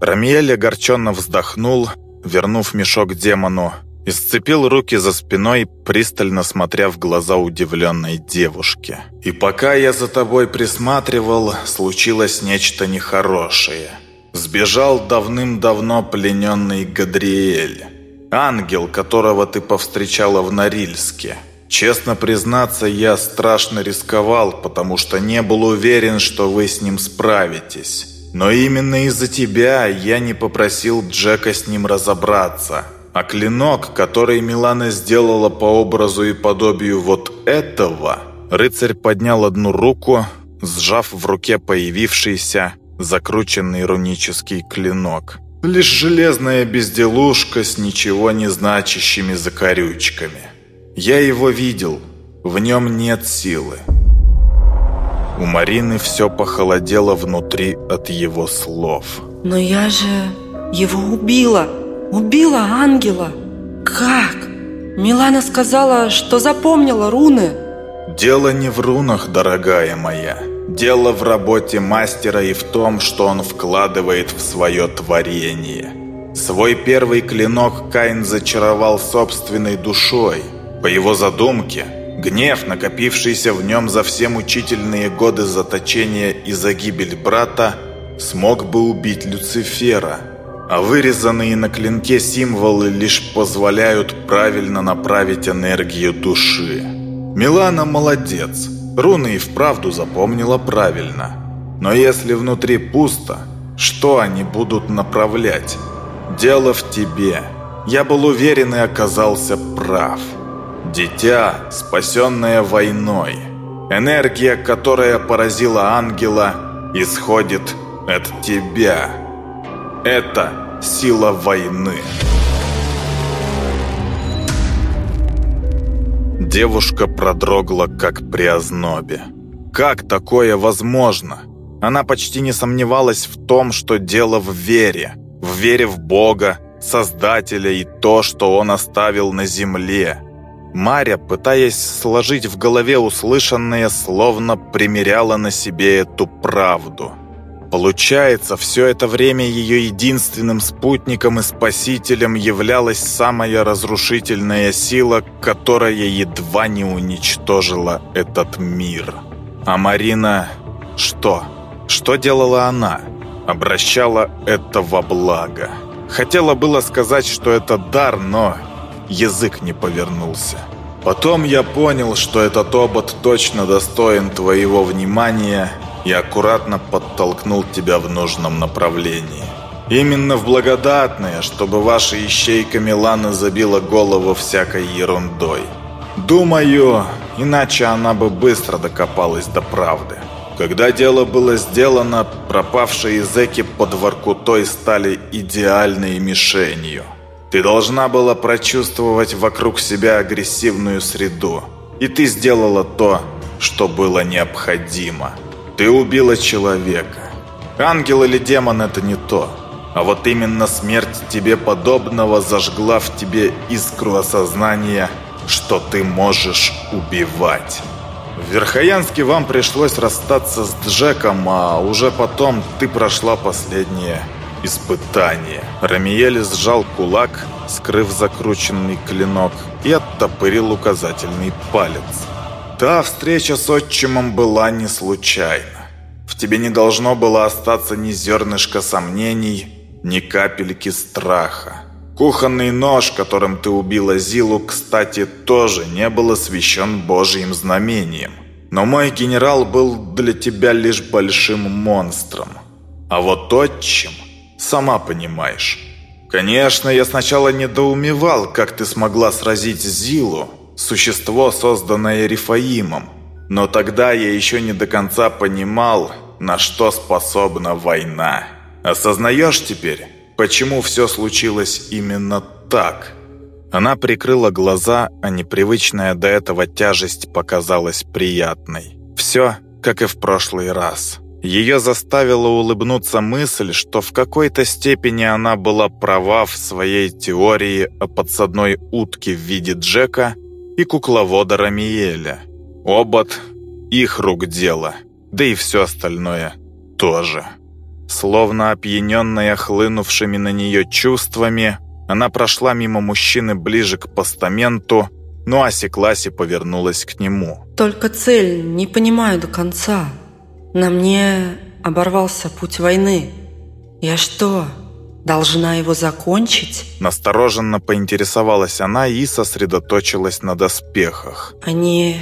Рамиэль огорченно вздохнул, вернув мешок демону, и сцепил руки за спиной, пристально смотря в глаза удивленной девушки. «И пока я за тобой присматривал, случилось нечто нехорошее. Сбежал давным-давно плененный Гадриэль. Ангел, которого ты повстречала в Норильске. Честно признаться, я страшно рисковал, потому что не был уверен, что вы с ним справитесь. Но именно из-за тебя я не попросил Джека с ним разобраться. А клинок, который Милана сделала по образу и подобию вот этого... Рыцарь поднял одну руку, сжав в руке появившийся, закрученный рунический клинок. Лишь железная безделушка с ничего не значащими закорючками. Я его видел, в нем нет силы. У Марины все похолодело внутри от его слов.
Но я же его убила, убила ангела. Как? Милана сказала, что запомнила руны.
Дело не в рунах, дорогая моя. Дело в работе мастера и в том, что он вкладывает в свое творение. Свой первый клинок Каин зачаровал собственной душой. По его задумке, гнев, накопившийся в нем за все мучительные годы заточения и за гибель брата, смог бы убить Люцифера. А вырезанные на клинке символы лишь позволяют правильно направить энергию души. Милана молодец. Руны и вправду запомнила правильно. Но если внутри пусто, что они будут направлять? Дело в тебе. Я был уверен и оказался прав. Дитя, спасенное войной. Энергия, которая поразила ангела, исходит от тебя. Это сила войны. Девушка продрогла, как при ознобе. Как такое возможно? Она почти не сомневалась в том, что дело в вере. В вере в Бога, Создателя и то, что Он оставил на земле. Маря, пытаясь сложить в голове услышанное, словно примеряла на себе эту правду – Получается, все это время ее единственным спутником и спасителем являлась самая разрушительная сила, которая едва не уничтожила этот мир. А Марина... Что? Что делала она? Обращала это во благо. Хотела было сказать, что это дар, но язык не повернулся. Потом я понял, что этот обод точно достоин твоего внимания и аккуратно подтолкнул тебя в нужном направлении. Именно в благодатное, чтобы ваша ищейка Милана забила голову всякой ерундой. Думаю, иначе она бы быстро докопалась до правды. Когда дело было сделано, пропавшие зэки под Воркутой стали идеальной мишенью. Ты должна была прочувствовать вокруг себя агрессивную среду. И ты сделала то, что было необходимо. Ты убила человека. Ангел или демон – это не то. А вот именно смерть тебе подобного зажгла в тебе искру осознания, что ты можешь убивать. В Верхоянске вам пришлось расстаться с Джеком, а уже потом ты прошла последнее испытание. Рамиель сжал кулак, скрыв закрученный клинок, и оттопырил указательный палец. Та встреча с отчимом была не случайна. В тебе не должно было остаться ни зернышка сомнений, ни капельки страха. Кухонный нож, которым ты убила Зилу, кстати, тоже не был освящен Божьим знамением. Но мой генерал был для тебя лишь большим монстром. А вот отчим, сама понимаешь. Конечно, я сначала недоумевал, как ты смогла сразить Зилу, существо, созданное Рифаимом. Но тогда я еще не до конца понимал, на что способна война. Осознаешь теперь, почему все случилось именно так?» Она прикрыла глаза, а непривычная до этого тяжесть показалась приятной. Все, как и в прошлый раз. Ее заставила улыбнуться мысль, что в какой-то степени она была права в своей теории о подсадной утке в виде Джека и кукловода Рамиеля. Обод – их рук дело, да и все остальное тоже. Словно опьяненная хлынувшими на нее чувствами, она прошла мимо мужчины ближе к постаменту, но осеклась и повернулась к нему.
«Только цель не понимаю до конца. На мне оборвался путь войны. Я что, должна его закончить?
Настороженно поинтересовалась она и сосредоточилась на доспехах.
Они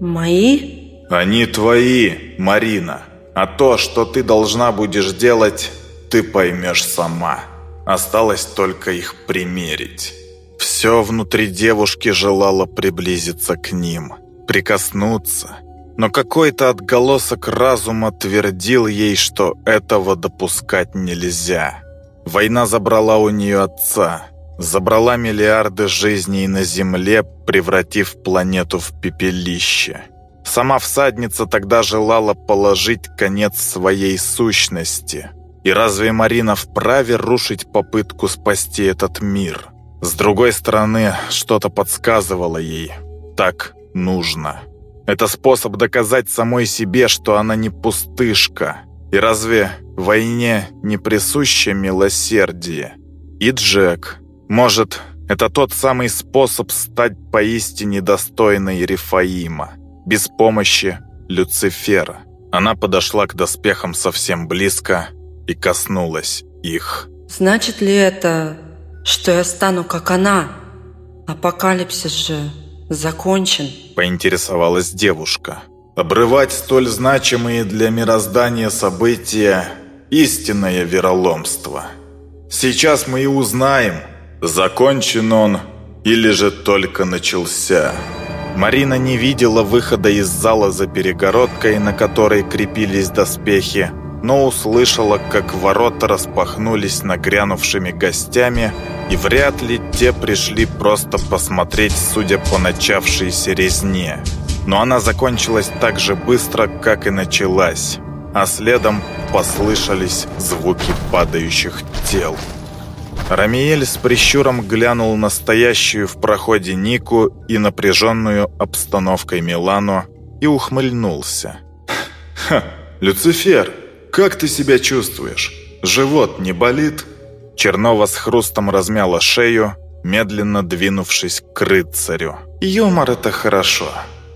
мои?
Они твои, Марина. А то, что ты должна будешь делать, ты поймешь сама. Осталось только их примерить. Все внутри девушки желало приблизиться к ним, прикоснуться. Но какой-то отголосок разума твердил ей, что этого допускать нельзя. Война забрала у нее отца, забрала миллиарды жизней на Земле, превратив планету в пепелище. Сама всадница тогда желала положить конец своей сущности. И разве Марина вправе рушить попытку спасти этот мир? С другой стороны, что-то подсказывало ей. Так нужно. Это способ доказать самой себе, что она не пустышка. И разве войне не присуще милосердие? И Джек. Может, это тот самый способ стать поистине достойной Рифаима. Без помощи Люцифера. Она подошла к доспехам совсем близко и коснулась их.
«Значит ли это, что я стану как она? Апокалипсис же закончен?»
Поинтересовалась девушка. Обрывать столь значимые для мироздания события – истинное вероломство. Сейчас мы и узнаем, закончен он или же только начался. Марина не видела выхода из зала за перегородкой, на которой крепились доспехи, но услышала, как ворота распахнулись нагрянувшими гостями, и вряд ли те пришли просто посмотреть, судя по начавшейся резне. Но она закончилась так же быстро, как и началась, а следом послышались звуки падающих тел. Рамиэль с прищуром глянул на стоящую в проходе Нику и напряженную обстановкой Милану и ухмыльнулся. «Ха, Люцифер, как ты себя чувствуешь? Живот не болит?» Чернова с хрустом размяла шею, медленно двинувшись к рыцарю. «Юмор — это хорошо.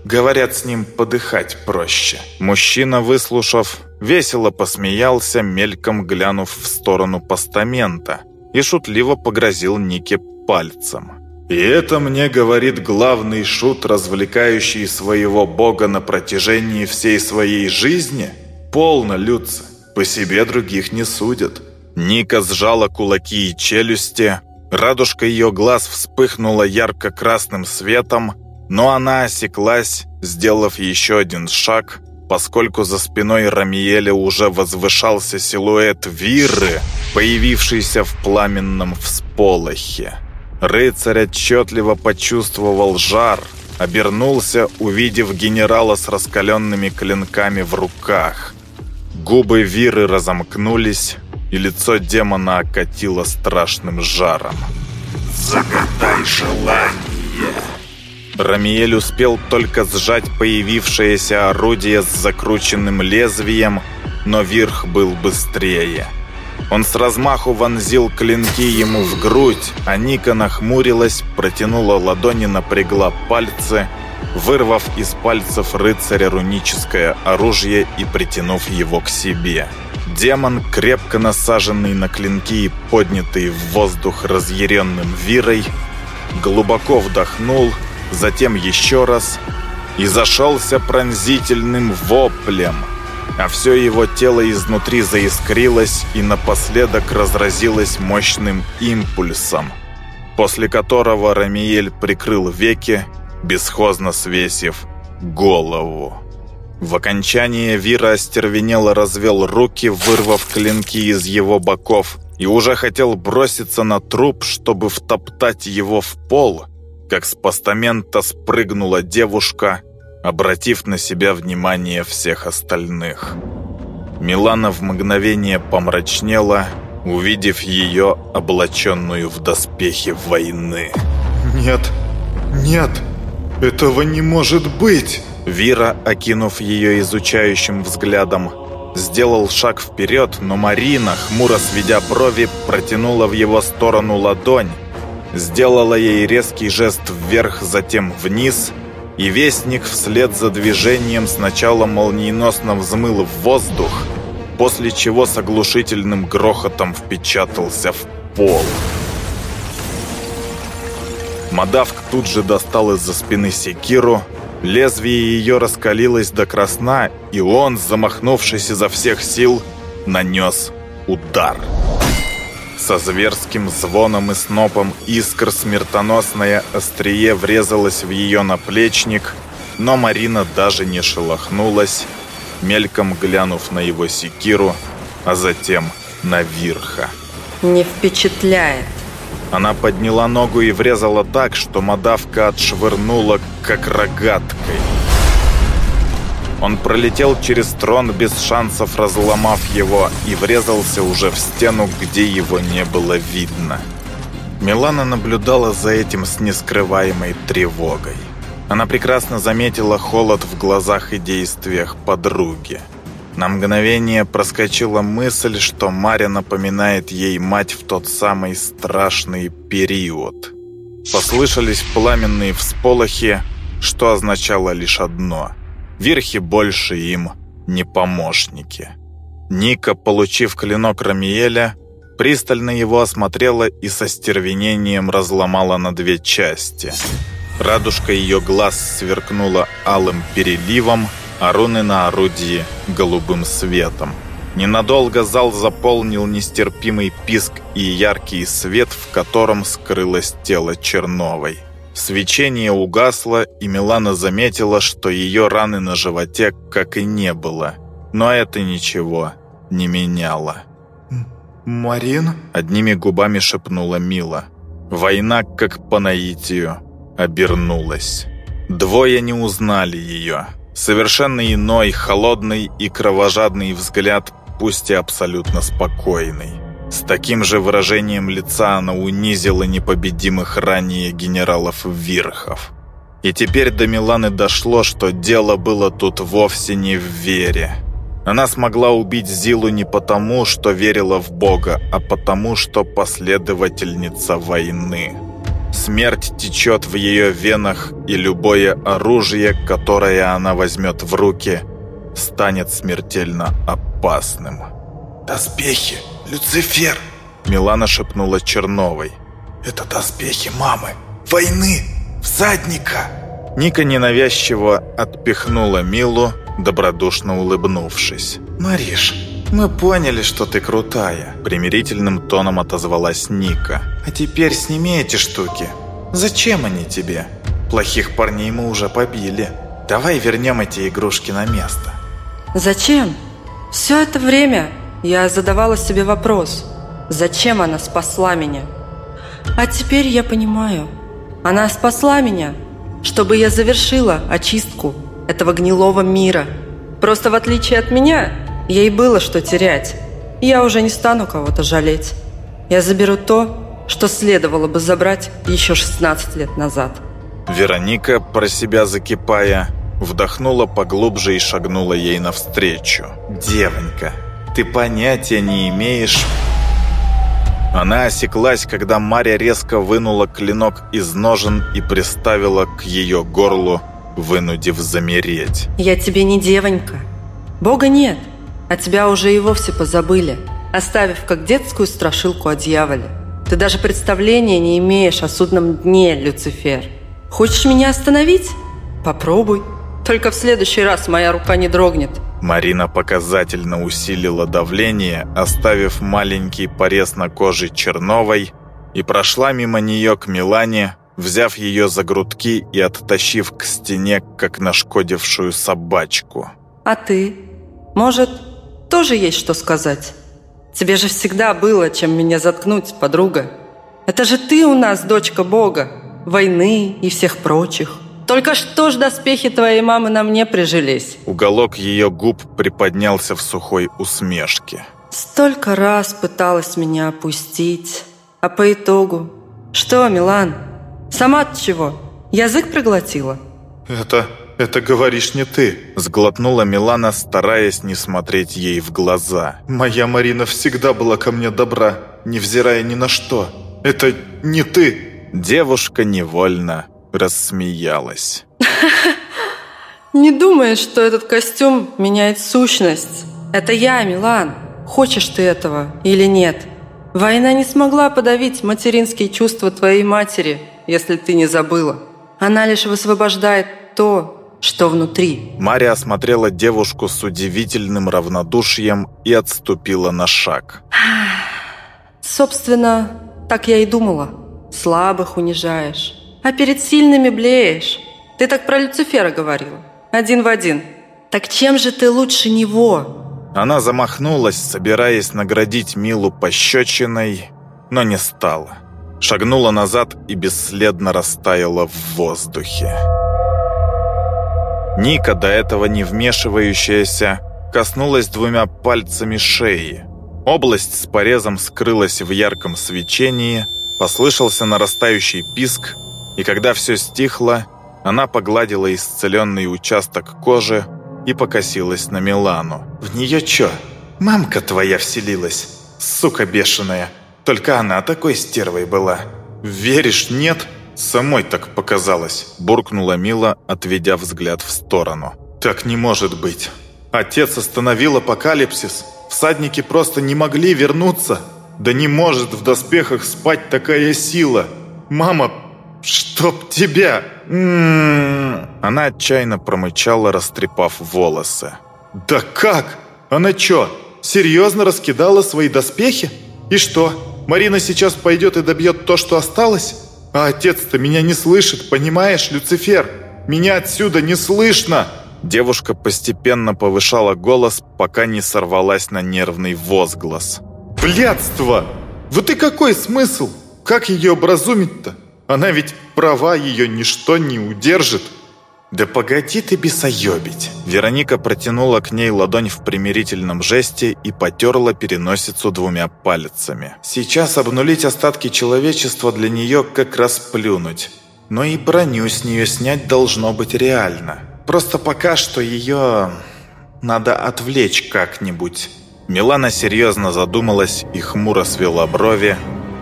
Говорят, с ним подыхать проще». Мужчина, выслушав, весело посмеялся, мельком глянув в сторону постамента, и шутливо погрозил Нике пальцем. «И это мне говорит главный шут, развлекающий своего бога на протяжении всей своей жизни? Полно, Люца, по себе других не судят». Ника сжала кулаки и челюсти, радужка ее глаз вспыхнула ярко-красным светом, но она осеклась, сделав еще один шаг, поскольку за спиной Рамиеля уже возвышался силуэт Виры, появившийся в пламенном всполохе. Рыцарь отчетливо почувствовал жар, обернулся, увидев генерала с раскаленными клинками в руках. Губы Виры разомкнулись, и лицо демона окатило страшным жаром.
«Загадай желание!»
Рамиель успел только сжать появившееся орудие с закрученным лезвием, но Вирх был быстрее. Он с размаху вонзил клинки ему в грудь, а Ника нахмурилась, протянула ладони, напрягла пальцы, вырвав из пальцев рыцаря руническое оружие и притянув его к себе. Демон, крепко насаженный на клинки и поднятый в воздух разъяренным вирой, глубоко вдохнул, затем еще раз и зашелся пронзительным воплем, а все его тело изнутри заискрилось и напоследок разразилось мощным импульсом, после которого Рамиель прикрыл веки, бесхозно свесив голову. В окончании Вира остервенело развел руки, вырвав клинки из его боков, и уже хотел броситься на труп, чтобы втоптать его в пол, как с постамента спрыгнула девушка, обратив на себя внимание всех остальных. Милана в мгновение помрачнела, увидев ее, облаченную в доспехи войны.
«Нет, нет, этого не может быть!»
Вира, окинув ее изучающим взглядом, сделал шаг вперед, но Марина, хмуро сведя брови, протянула в его сторону ладонь, сделала ей резкий жест вверх, затем вниз, и Вестник вслед за движением сначала молниеносно взмыл в воздух, после чего с оглушительным грохотом впечатался в пол. Мадавк тут же достал из-за спины секиру, лезвие ее раскалилось до красна, и он, замахнувшись изо всех сил, нанес удар. Со зверским звоном и снопом искр смертоносное острие врезалось в ее наплечник, но Марина даже не шелохнулась, мельком глянув на его секиру, а затем на Вирха.
«Не впечатляет»,
она подняла ногу и врезала так, что мадавка отшвырнула, как рогаткой. Он пролетел через трон без шансов, разломав его, и врезался уже в стену, где его не было видно. Милана наблюдала за этим с нескрываемой тревогой. Она прекрасно заметила холод в глазах и действиях подруги. На мгновение проскочила мысль, что Маря напоминает ей мать в тот самый страшный период. Послышались пламенные всполохи, что означало лишь одно – Верхи больше им не помощники. Ника, получив клинок Рамиеля, пристально его осмотрела и со стервенением разломала на две части. Радужка ее глаз сверкнула алым переливом – а руны на орудии голубым светом. Ненадолго зал заполнил нестерпимый писк и яркий свет, в котором скрылось тело Черновой. Свечение угасло, и Милана заметила, что ее раны на животе как и не было. Но это ничего не меняло.
«Марин?»
— одними губами шепнула Мила. Война, как по наитию, обернулась. Двое не узнали ее. Совершенно иной, холодный и кровожадный взгляд, пусть и абсолютно спокойный. С таким же выражением лица она унизила непобедимых ранее генералов Вирхов. И теперь до Миланы дошло, что дело было тут вовсе не в вере. Она смогла убить Зилу не потому, что верила в Бога, а потому, что последовательница войны. Смерть течет в ее венах, и любое оружие, которое она возьмет в руки, станет смертельно опасным.
«Доспехи! Люцифер!»
Милана шепнула Черновой.
«Это доспехи мамы! Войны! Всадника!»
Ника ненавязчиво отпихнула Милу, добродушно улыбнувшись.
«Мариш, мы поняли, что ты крутая», —
примирительным тоном отозвалась Ника.
«А теперь сними эти штуки. Зачем они тебе? Плохих парней мы уже побили. Давай вернем эти игрушки на место».
«Зачем? Все это время я задавала себе вопрос, зачем она спасла меня? А теперь я понимаю, она спасла меня, чтобы я завершила очистку этого гнилого мира. Просто в отличие от меня, Ей было что терять. Я уже не стану кого-то жалеть. Я заберу то, что следовало бы забрать еще 16 лет назад.
Вероника, про себя закипая, вдохнула поглубже и шагнула ей навстречу.
«Девонька, ты понятия не имеешь...»
Она осеклась, когда Маря резко вынула клинок из ножен и приставила к ее горлу, вынудив замереть.
«Я тебе не девонька. Бога нет. А тебя уже и вовсе позабыли, оставив как детскую страшилку о дьяволе. Ты даже представления не имеешь о судном дне, Люцифер. Хочешь меня остановить? Попробуй. Только в следующий раз моя рука не дрогнет.
Марина показательно усилила давление, оставив маленький порез на коже Черновой, и прошла мимо нее к Милане, взяв ее за грудки и оттащив к стене, как нашкодившую собачку.
«А ты? Может, тоже есть что сказать. Тебе же всегда было, чем меня заткнуть, подруга. Это же ты у нас дочка Бога, войны и всех прочих. Только что ж доспехи твоей мамы на мне прижились?»
Уголок ее губ приподнялся в сухой усмешке.
«Столько раз пыталась меня опустить. А по итогу... Что, Милан, сама от чего? Язык проглотила?»
«Это «Это говоришь не ты», — сглотнула Милана, стараясь не смотреть ей в глаза.
«Моя Марина всегда была ко мне добра, невзирая ни на что. Это не ты!»
Девушка невольно рассмеялась. [laughs]
«Не думаешь, что этот костюм меняет сущность Это я, Милан. Хочешь ты этого или нет? Война не смогла подавить материнские чувства твоей матери, если ты не забыла. Она лишь высвобождает то, что внутри.
Мария осмотрела девушку с удивительным равнодушием и отступила на шаг. [sighs]
Собственно, так я и думала. Слабых унижаешь, а перед сильными блеешь. Ты так про Люцифера говорила. Один в один. Так чем же ты лучше него?
Она замахнулась, собираясь наградить Милу пощечиной, но не стала. Шагнула назад и бесследно растаяла в воздухе. Ника, до этого не вмешивающаяся, коснулась двумя пальцами шеи. Область с порезом скрылась в ярком свечении, послышался нарастающий писк, и когда все стихло, она погладила исцеленный участок кожи, и покосилась на Милану. «В нее чё? Мамка твоя вселилась? Сука бешеная! Только она такой стервой была!» «Веришь, нет?» «Самой так показалось», – буркнула Мила, отведя взгляд в сторону. «Так не может быть. Отец остановил апокалипсис. Всадники просто не могли вернуться. Да не может в доспехах спать такая сила. Мама «Чтоб тебя!» М -м -м. Она отчаянно промычала, растрепав волосы. «Да как? Она чё, серьезно раскидала свои доспехи? И что, Марина сейчас пойдет и добьет то, что осталось? А отец-то меня не слышит, понимаешь, Люцифер? Меня отсюда не слышно!» Девушка постепенно повышала голос, пока не сорвалась на нервный возглас. «Блядство! Вот и какой смысл? Как ее образумить-то? Она ведь права ее ничто не удержит. «Да погоди ты бесоебить!» Вероника протянула к ней ладонь в примирительном жесте и потерла переносицу двумя пальцами. «Сейчас обнулить остатки человечества для нее как раз плюнуть. Но и броню с нее снять должно быть реально. Просто пока что ее... надо отвлечь как-нибудь». Милана серьезно задумалась и хмуро свела брови,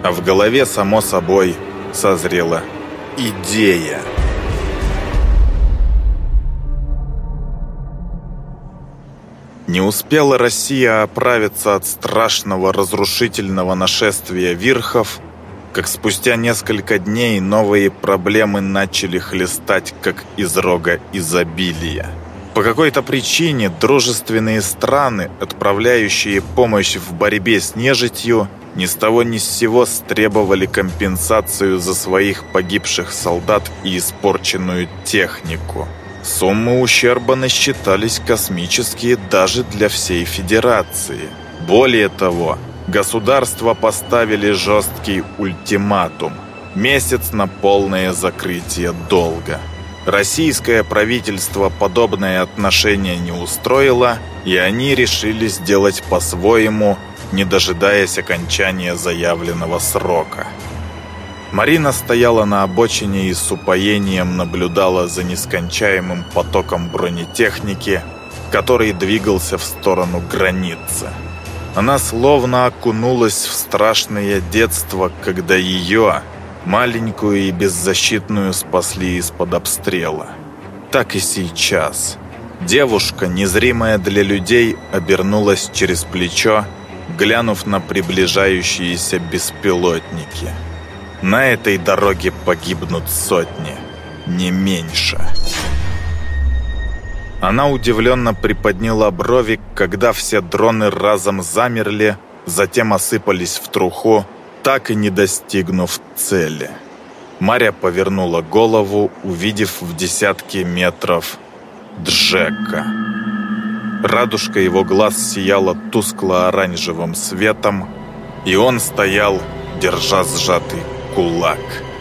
а в голове, само собой, созрела идея. Не успела Россия оправиться от страшного разрушительного нашествия вирхов, как спустя несколько дней новые проблемы начали хлестать, как из рога изобилия. По какой-то причине дружественные страны, отправляющие помощь в борьбе с нежитью, ни с того ни с сего стребовали компенсацию за своих погибших солдат и испорченную технику. Суммы ущерба насчитались космические даже для всей Федерации. Более того, государства поставили жесткий ультиматум – месяц на полное закрытие долга. Российское правительство подобное отношение не устроило, и они решили сделать по-своему – не дожидаясь окончания заявленного срока. Марина стояла на обочине и с упоением наблюдала за нескончаемым потоком бронетехники, который двигался в сторону границы. Она словно окунулась в страшное детство, когда ее, маленькую и беззащитную, спасли из-под обстрела. Так и сейчас. Девушка, незримая для людей, обернулась через плечо глянув на приближающиеся беспилотники. На этой дороге погибнут сотни, не меньше. Она удивленно приподняла брови, когда все дроны разом замерли, затем осыпались в труху, так и не достигнув цели. Маря повернула голову, увидев в десятки метров Джека. Радужка его глаз сияла тускло-оранжевым светом, и он стоял, держа сжатый кулак.